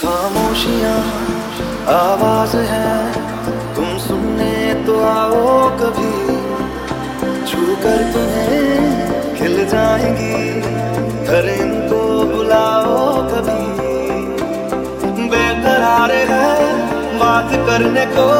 खामोशियाँ, आवाज़ है। तुम सुनने तो आओ कभी। छू कर तुम्हें खिल जाएँगी। घर इनको बुलाओ कभी। बेकरार है बात करने को।